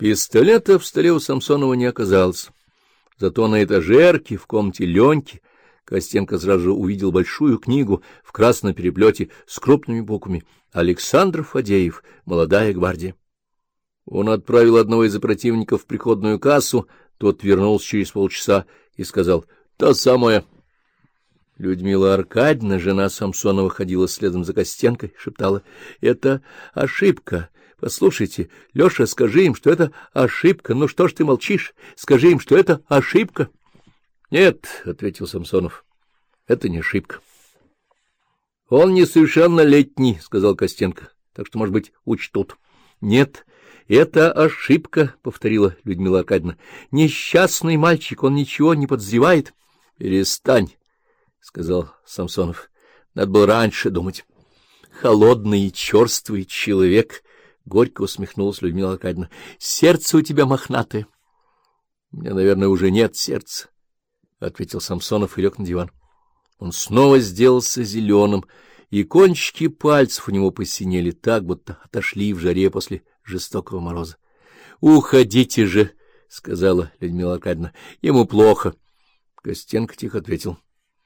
Пистолета в столе у Самсонова не оказалось. Зато на этажерке в комнате Леньки Костенко сразу же увидел большую книгу в красном переплете с крупными буквами «Александр Фадеев. Молодая гвардия». Он отправил одного из противников в приходную кассу, тот вернулся через полчаса и сказал «Та самая». Людмила Аркадьевна, жена Самсонова, ходила следом за Костенкой, шептала «Это ошибка». Послушайте, Леша, скажи им, что это ошибка. Ну что ж ты молчишь? Скажи им, что это ошибка. — Нет, — ответил Самсонов, — это не ошибка. — Он несовершеннолетний, — сказал Костенко, — так что, может быть, учтут. — Нет, это ошибка, — повторила Людмила Аркадьевна. — Несчастный мальчик, он ничего не подозревает. — Перестань, — сказал Самсонов. — Надо было раньше думать. Холодный и черствый человек Горько усмехнулась Людмила Аркадьевна. — Сердце у тебя мохнатое. — У меня, наверное, уже нет сердца, — ответил Самсонов и лег на диван. Он снова сделался зеленым, и кончики пальцев у него посинели так, будто отошли в жаре после жестокого мороза. — Уходите же, — сказала Людмила Аркадьевна, — ему плохо. Костенко тихо ответил.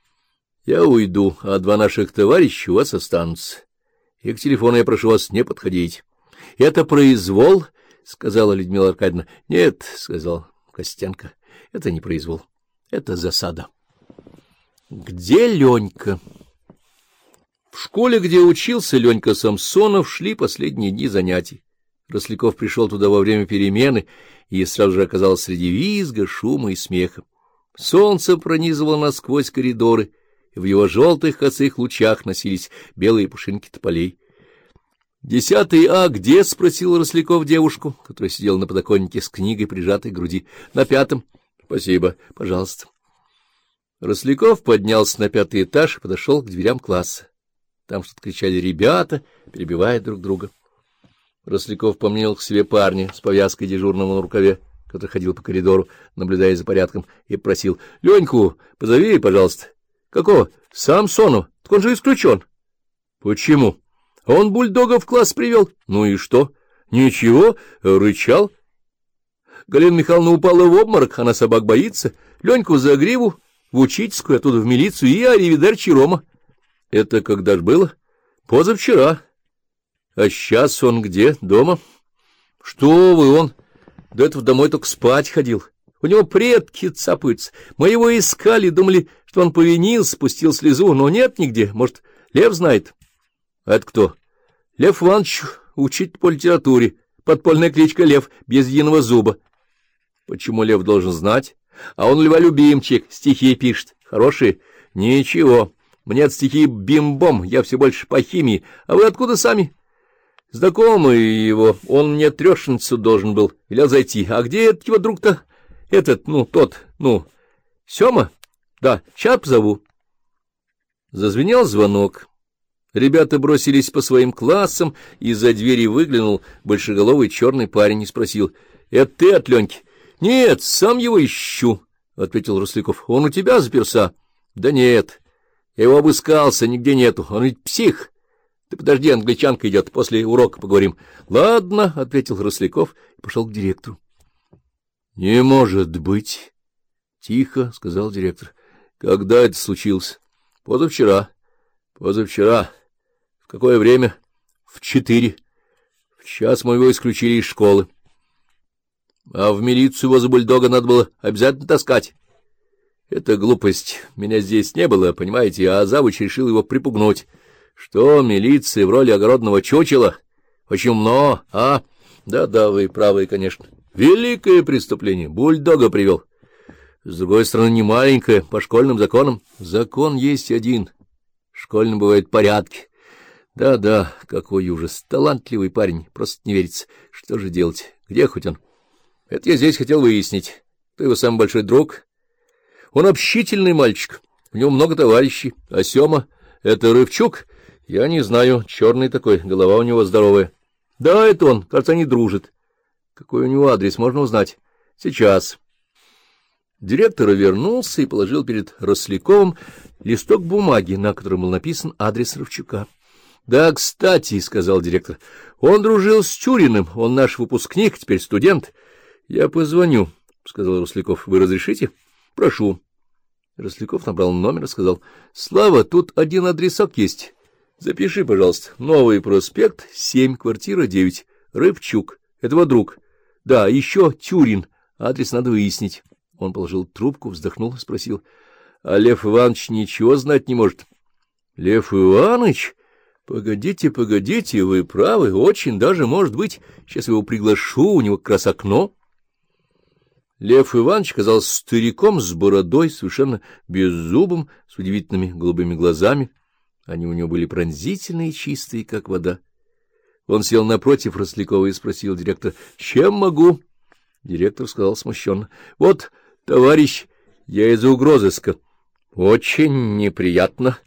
— Я уйду, а два наших товарища у вас останутся. И к телефону я прошу вас не подходить. — Это произвол? — сказала Людмила Аркадьевна. — Нет, — сказал Костенко, — это не произвол. Это засада. — Где Ленька? В школе, где учился Ленька Самсонов, шли последние дни занятий. Росляков пришел туда во время перемены и сразу же оказался среди визга, шума и смеха. Солнце пронизывало насквозь коридоры, и в его желтых косых лучах носились белые пушинки тополей. «Десятый А где?» — спросил Росляков девушку, которая сидела на подоконнике с книгой, прижатой к груди. «На пятом». «Спасибо. Пожалуйста». Росляков поднялся на пятый этаж и подошел к дверям класса. Там что-то кричали ребята, перебивая друг друга. Росляков помнил к себе парня с повязкой дежурного на рукаве, который ходил по коридору, наблюдая за порядком, и просил. — Леньку, позови, пожалуйста. — Какого? — Самсону. Так он же исключен. — Почему? — он бульдога в класс привел. Ну и что? Ничего, рычал. Галина Михайловна упала в обморок, она собак боится. Леньку за гриву, в учительскую, оттуда в милицию и аривидерчи Рома. Это когда ж было? Позавчера. А сейчас он где? Дома? Что вы, он до этого домой только спать ходил. У него предки цапаются. Мы его искали, думали, что он повинился, спустил слезу, но нет нигде. Может, Лев знает? — Это кто? — Лев Иванович, учитель по литературе. Подпольная кличка Лев, без единого зуба. — Почему Лев должен знать? А он льволюбимчик, стихи пишет. Хорошие? — Ничего. Мне от стихи бим-бом, я все больше по химии. А вы откуда сами? — Знакомый его, он мне трешницу должен был, велел зайти. А где этот его друг-то? Этот, ну, тот, ну, Сема? Да, сейчас позову. Зазвенел звонок. Ребята бросились по своим классам, и из-за двери выглянул большеголовый черный парень и спросил, — Это ты от Леньки? — Нет, сам его ищу, — ответил Русляков. — Он у тебя заперся? — Да нет. Я его обыскался, нигде нету. Он ведь псих. Ты подожди, англичанка идет, после урока поговорим. — Ладно, — ответил Росляков и пошел к директору. — Не может быть, — тихо сказал директор. — Когда это случилось? — Позавчера. — Позавчера. В какое время? В четыре. В час мы его исключили из школы. А в милицию возле бульдога надо было обязательно таскать. Это глупость. Меня здесь не было, понимаете, а завуч решил его припугнуть. Что, милиция в роли огородного чучела? Очень умно, а? Да-да, вы правы, конечно. Великое преступление. Бульдога привел. С другой стороны, не маленькое, по школьным законам. Закон есть один. Школьным бывают порядки. Да-да, какой ужас. Талантливый парень, просто не верится. Что же делать? Где хоть он? Это я здесь хотел выяснить. Кто его самый большой друг? Он общительный мальчик. У него много товарищей. А Сема — это Рывчук? Я не знаю. Черный такой, голова у него здоровая. Да, это он. Кажется, они дружат. Какой у него адрес, можно узнать? Сейчас. Директор вернулся и положил перед Росляковым листок бумаги, на котором был написан адрес Рывчука. — Да, кстати, — сказал директор, — он дружил с Тюриным, он наш выпускник, теперь студент. — Я позвоню, — сказал Росляков. — Вы разрешите? — Прошу. Росляков набрал номер и сказал, — Слава, тут один адресок есть. Запиши, пожалуйста. Новый проспект, семь, квартира девять. Рыбчук. этого друг. Да, еще Тюрин. Адрес надо выяснить. Он положил трубку, вздохнул, спросил. — А Лев Иванович ничего знать не может? — Лев Иванович? Погодите, погодите, вы правы, очень даже, может быть. Сейчас его приглашу, у него как раз окно. Лев Иванович казался стариком с бородой, совершенно беззубым, с удивительными голубыми глазами. Они у него были пронзительные чистые, как вода. Он сел напротив Рослякова и спросил директора, «Чем могу?» Директор сказал смущенно, «Вот, товарищ, я из угрозыска». «Очень неприятно».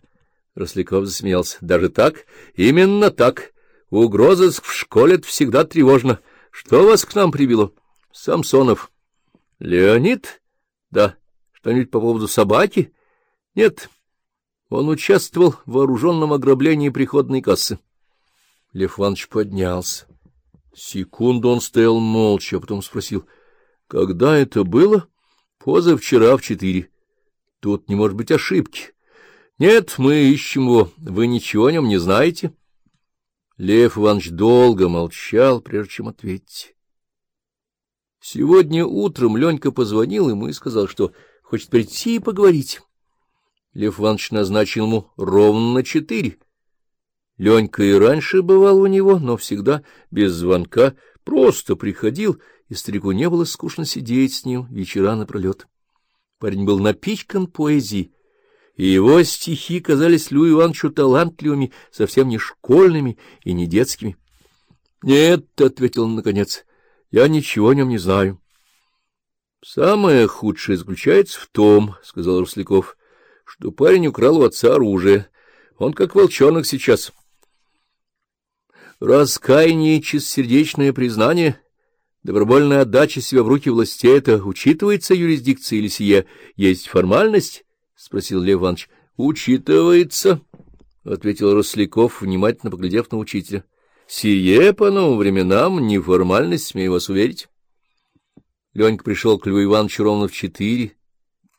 Росляков засмеялся. «Даже так? Именно так. Угрозыск в школе — всегда тревожно. Что вас к нам привело?» «Самсонов». «Леонид?» «Да. Что-нибудь по поводу собаки?» «Нет». Он участвовал в вооруженном ограблении приходной кассы. Лев Иванович поднялся. Секунду он стоял молча, а потом спросил, — Когда это было? — Позавчера в четыре. — Тут не может быть ошибки. — Нет, мы ищем его. Вы ничего о нем не знаете? Лев Иванович долго молчал, прежде чем ответить. Сегодня утром Ленька позвонил ему и сказал, что хочет прийти и поговорить. Лев Иванович назначил ему ровно на четыре. Ленька и раньше бывал у него, но всегда без звонка, просто приходил, и старику не было скучно сидеть с ним вечера напролет. Парень был напичкан поэзией, и его стихи казались Лю Ивановичу талантливыми, совсем не школьными и не детскими. — Нет, — ответил он наконец, — я ничего о нем не знаю. — Самое худшее заключается в том, — сказал Росляков, — что парень украл у отца оружие. Он как волчонок сейчас. Раскаяние, чистосердечное признание, добровольная отдача себя в руки властей — это учитывается юрисдикция или сие есть формальность? — спросил Лев Иванович. — Учитывается, — ответил Росляков, внимательно поглядев на учителя. — Сие по новым временам не формальность, смею вас уверить. Ленька пришел к Льву Ивановичу ровно в четыре,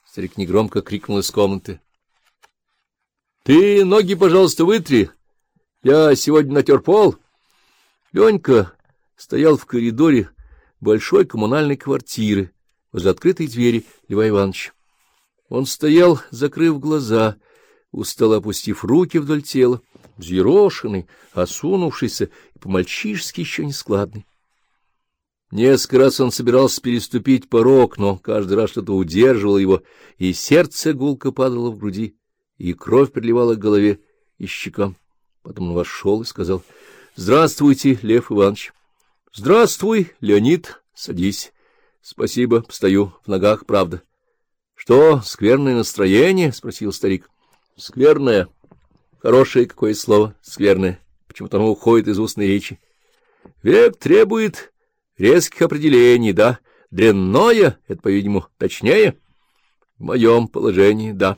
Старик негромко крикнул из комнаты. — Ты ноги, пожалуйста, вытри. Я сегодня натер пол. Ленька стоял в коридоре большой коммунальной квартиры возле открытой двери Льва Ивановича. Он стоял, закрыв глаза, устало опустив руки вдоль тела, взъерошенный, осунувшийся и по-мальчишески еще нескладный. Несколько раз он собирался переступить порог, но каждый раз что-то удерживало его, и сердце гулко падало в груди, и кровь приливала к голове и щекам. Потом он вошел и сказал, — Здравствуйте, Лев Иванович. — Здравствуй, Леонид, садись. — Спасибо, постою в ногах, правда. — Что, скверное настроение? — спросил старик. — Скверное. Хорошее какое слово, скверное. Почему-то оно уходит из устной речи. Век требует резких определений, да. Дрянное — это, по-видимому, точнее? В моем положении, да.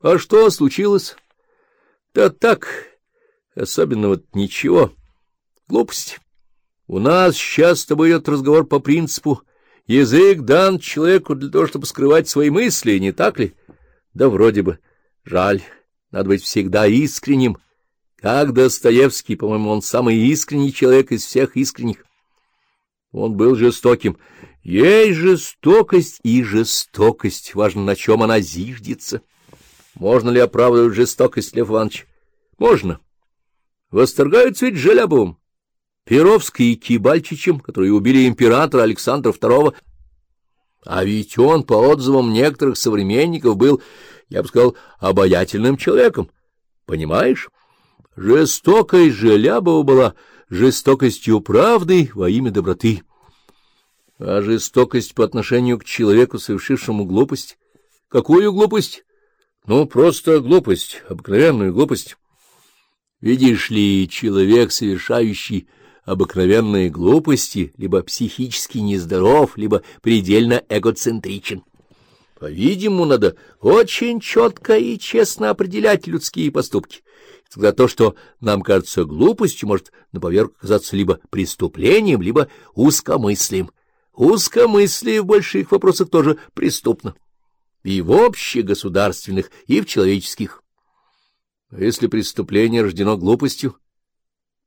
А что случилось? Да так, особенно вот ничего. Глупость. У нас сейчас с тобой идет разговор по принципу «язык дан человеку для того, чтобы скрывать свои мысли, не так ли?» Да вроде бы. Жаль, надо быть всегда искренним. Как Достоевский, по-моему, он самый искренний человек из всех искренних. Он был жестоким. Есть жестокость и жестокость. Важно, на чем она зиждется. Можно ли оправдывать жестокость, Лев Иванович? Можно. Восторгаются ведь Желябовым, Перовской и Кибальчичем, которые убили императора Александра II. А ведь он, по отзывам некоторых современников, был, я бы сказал, обаятельным человеком. Понимаешь? Жестокость Желябова была жестокостью правды во имя доброты. А жестокость по отношению к человеку, совершившему глупость? Какую глупость? Ну, просто глупость, обыкновенную глупость. Видишь ли, человек, совершающий обыкновенные глупости, либо психически нездоров, либо предельно эгоцентричен. По-видимому, надо очень четко и честно определять людские поступки Тогда то, что нам кажется глупостью, может на поверку казаться либо преступлением, либо узкомыслием. Узкомыслие в больших вопросах тоже преступно. И в общегосударственных, и в человеческих. А если преступление рождено глупостью,